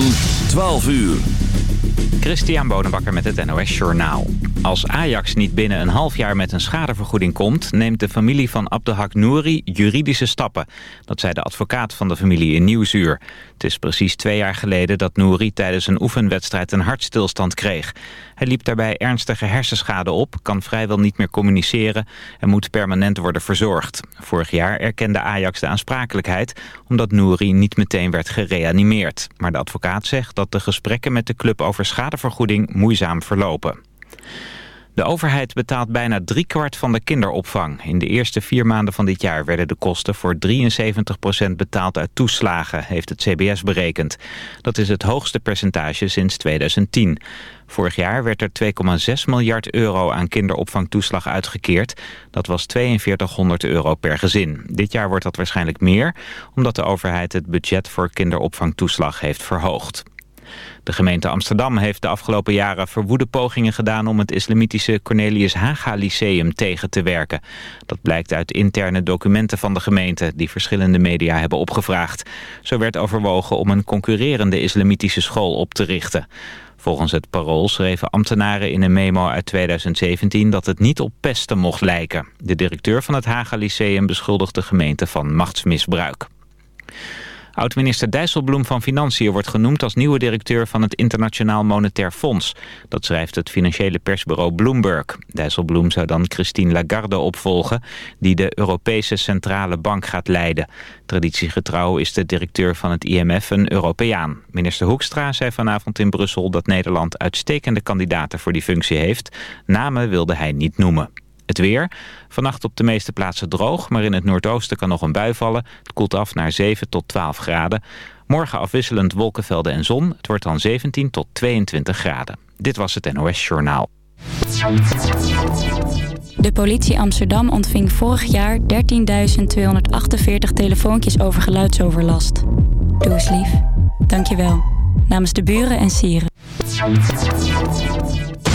12 uur. Christian Bonenbakker met het NOS Journaal. Als Ajax niet binnen een half jaar met een schadevergoeding komt... neemt de familie van Abdelhak Nouri juridische stappen. Dat zei de advocaat van de familie in Nieuwsuur. Het is precies twee jaar geleden dat Nouri tijdens een oefenwedstrijd... een hartstilstand kreeg. Hij liep daarbij ernstige hersenschade op, kan vrijwel niet meer communiceren... en moet permanent worden verzorgd. Vorig jaar erkende Ajax de aansprakelijkheid... omdat Nouri niet meteen werd gereanimeerd. Maar de advocaat zegt dat de gesprekken met de club over schadevergoeding moeizaam verlopen. De overheid betaalt bijna driekwart van de kinderopvang. In de eerste vier maanden van dit jaar werden de kosten voor 73% betaald uit toeslagen, heeft het CBS berekend. Dat is het hoogste percentage sinds 2010. Vorig jaar werd er 2,6 miljard euro aan kinderopvangtoeslag uitgekeerd. Dat was 4200 euro per gezin. Dit jaar wordt dat waarschijnlijk meer, omdat de overheid het budget voor kinderopvangtoeslag heeft verhoogd. De gemeente Amsterdam heeft de afgelopen jaren verwoede pogingen gedaan om het islamitische Cornelius Haga Lyceum tegen te werken. Dat blijkt uit interne documenten van de gemeente die verschillende media hebben opgevraagd. Zo werd overwogen om een concurrerende islamitische school op te richten. Volgens het parool schreven ambtenaren in een memo uit 2017 dat het niet op pesten mocht lijken. De directeur van het Haga Lyceum beschuldigt de gemeente van machtsmisbruik. Oud-minister Dijsselbloem van Financiën wordt genoemd als nieuwe directeur van het Internationaal Monetair Fonds. Dat schrijft het financiële persbureau Bloomberg. Dijsselbloem zou dan Christine Lagarde opvolgen, die de Europese Centrale Bank gaat leiden. Traditiegetrouw is de directeur van het IMF een Europeaan. Minister Hoekstra zei vanavond in Brussel dat Nederland uitstekende kandidaten voor die functie heeft. Namen wilde hij niet noemen. Het weer. Vannacht op de meeste plaatsen droog, maar in het noordoosten kan nog een bui vallen. Het koelt af naar 7 tot 12 graden. Morgen afwisselend wolkenvelden en zon. Het wordt dan 17 tot 22 graden. Dit was het NOS Journaal. De politie Amsterdam ontving vorig jaar 13.248 telefoontjes over geluidsoverlast. Doe eens lief. Dank je wel. Namens de buren en sieren.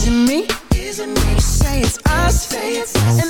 Is it me? Is it me? Say it's us. Say it's us.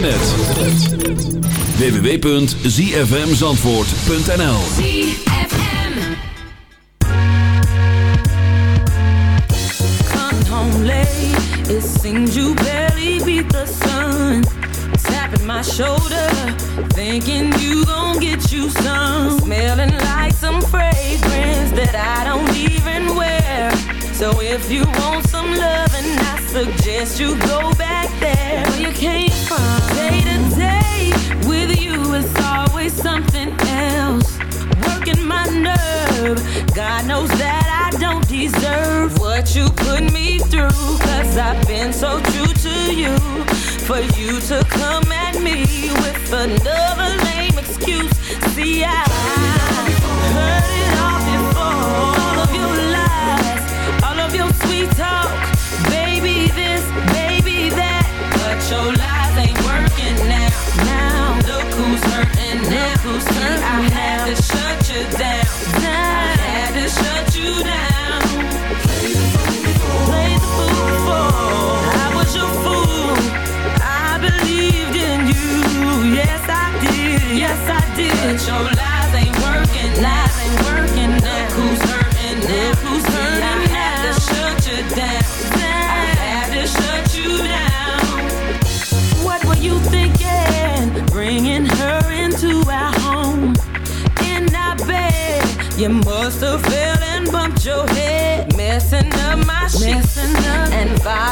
internet. www.zfmzandvoort.nl Coming home late, it seems you barely beat the sun. Tapping my shoulder, thinking you gon' get you some. Smelling like some fragrance that I don't even wear. So if you want some loving, I suggest you go. deserve what you put me through. Cause I've been so true to you. For you to come at me with another lame excuse. See, I heard it all before. All of your lies, all of your sweet talk. Baby, this, baby, that. But your lies ain't working now. Now, look who's hurting now. Look who's hurting I had to shut you down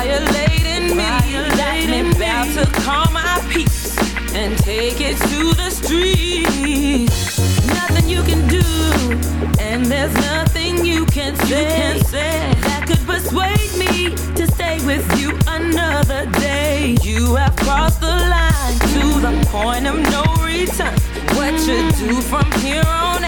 violating me. Got me bound to call my peace and take it to the streets. Nothing you can do, and there's nothing you can say, you can say that could persuade me to stay with you another day. You have crossed the line to the point of no return. What you do from here on out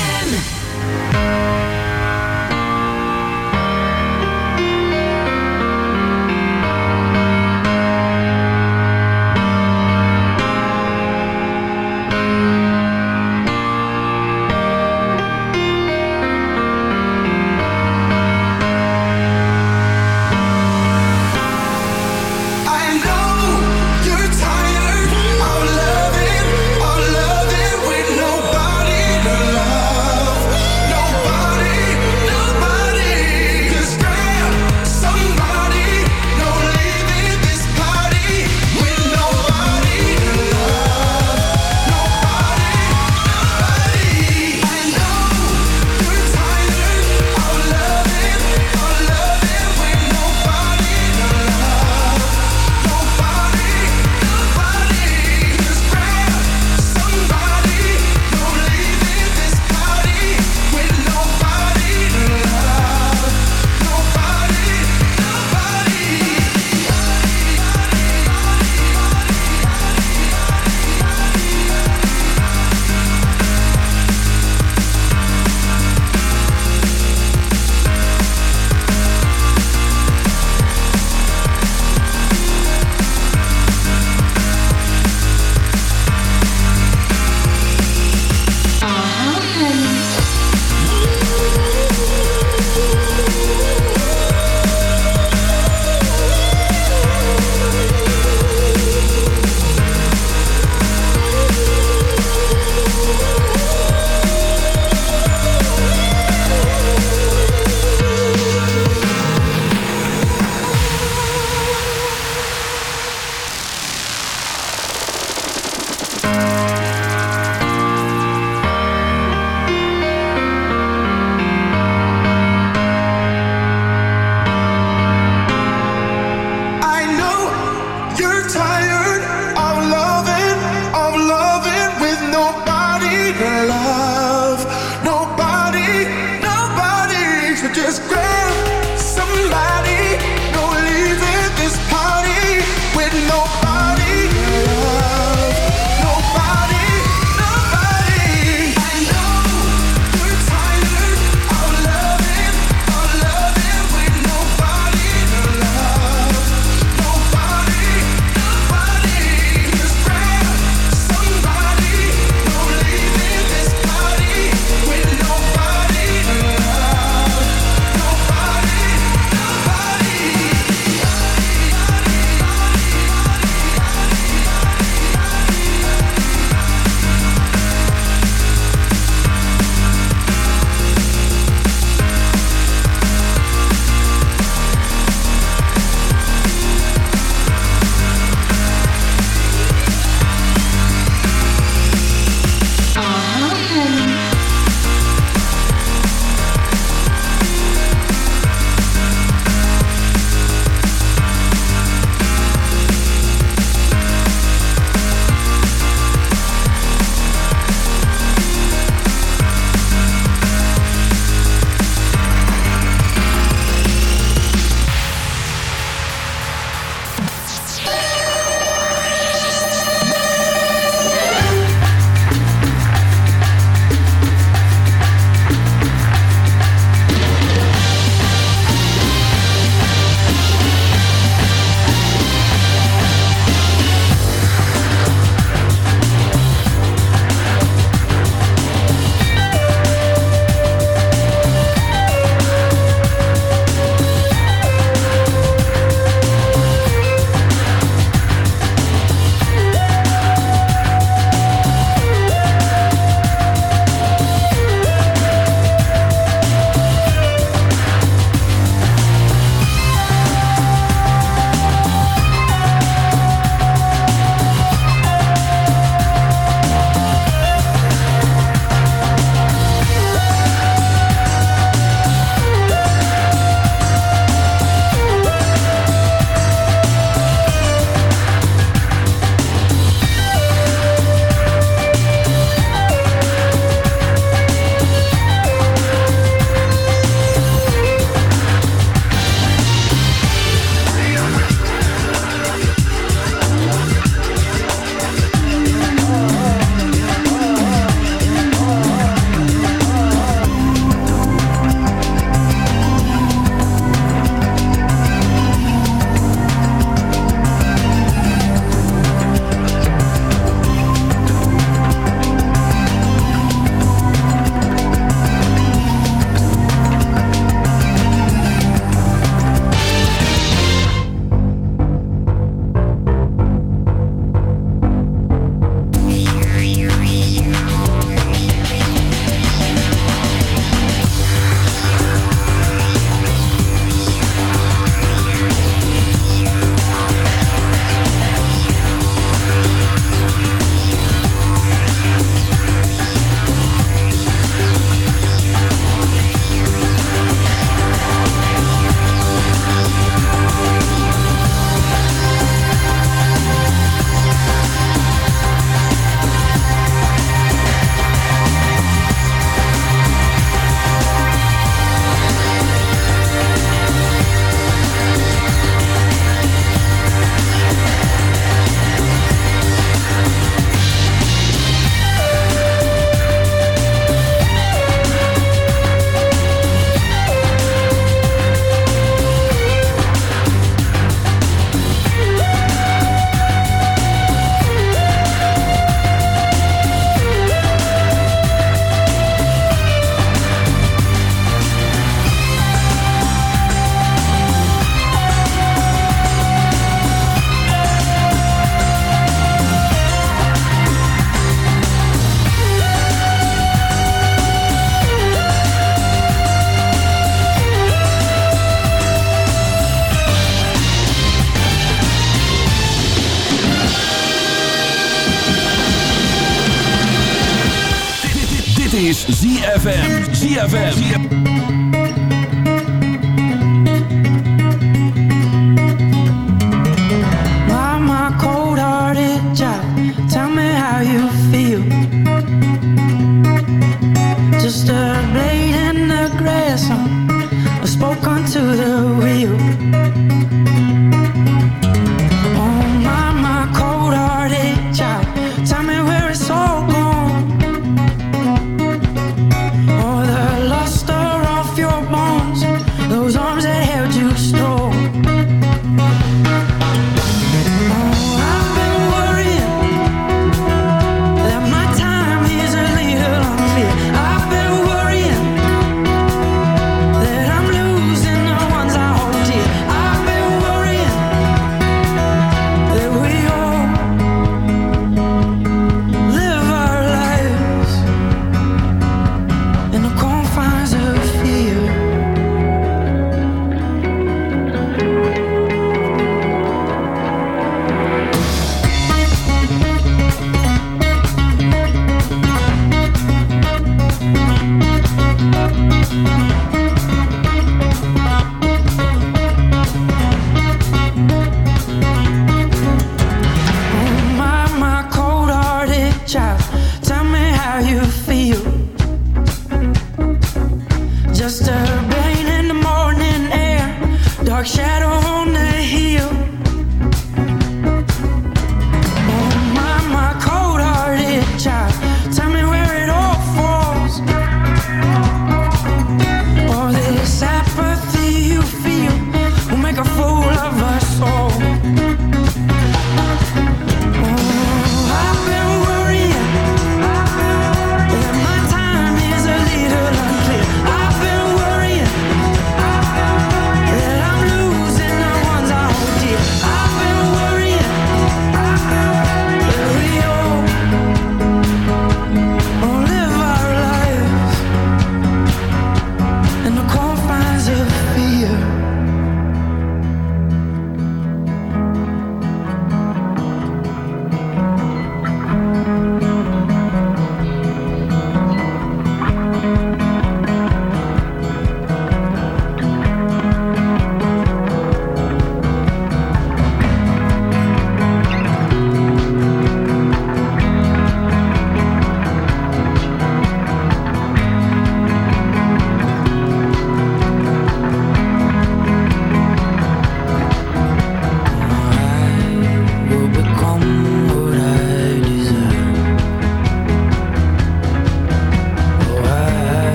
ZFM.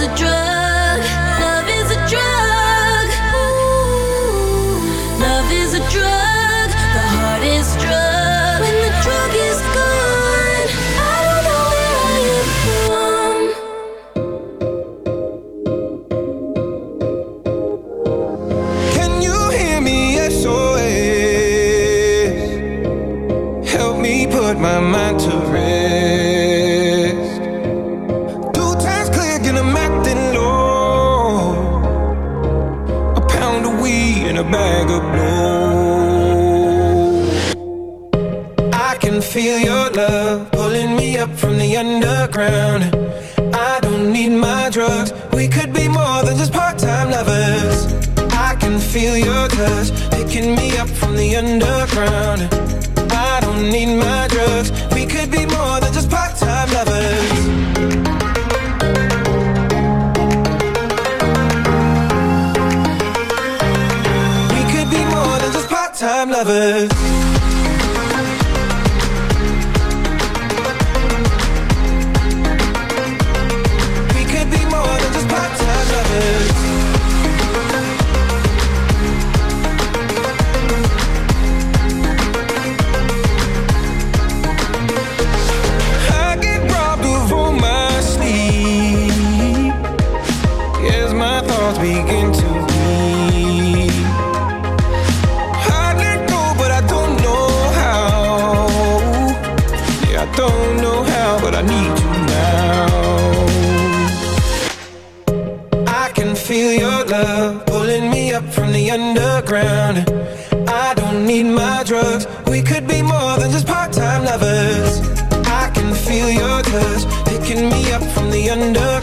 a drug. drugs. We could be more than just part-time lovers. I can feel your touch Picking me up from the under.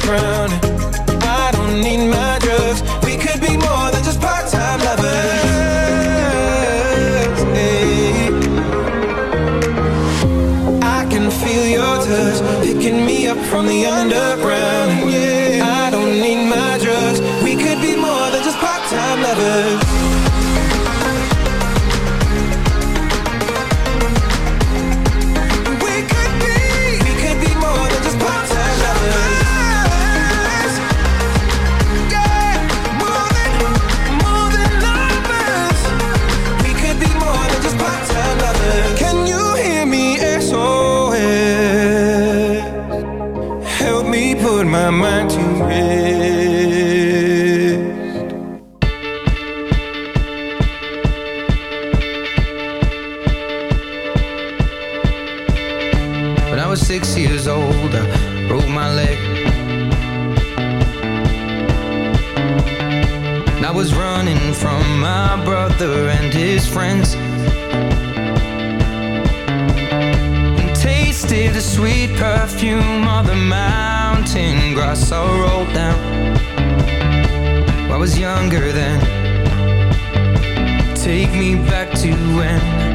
soul rolled down. I was younger then. Take me back to when.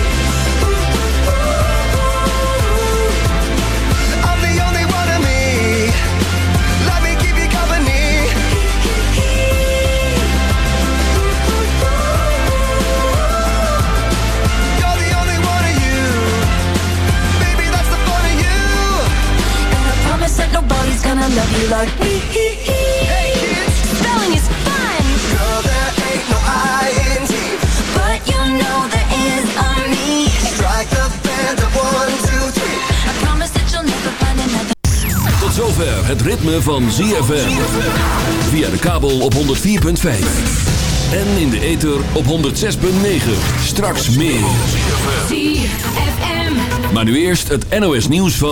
gonna love you like me. Hey kids, Spelling is fun, girl, there ain't no I in T. but you know there is on me. Strike the band of one, two, three. I promise that you'll never find another. Tot zover het ritme van ZFM. Via de kabel op 104.5. En in de ether op 106.9. Straks meer. Maar nu eerst het NOS nieuws van...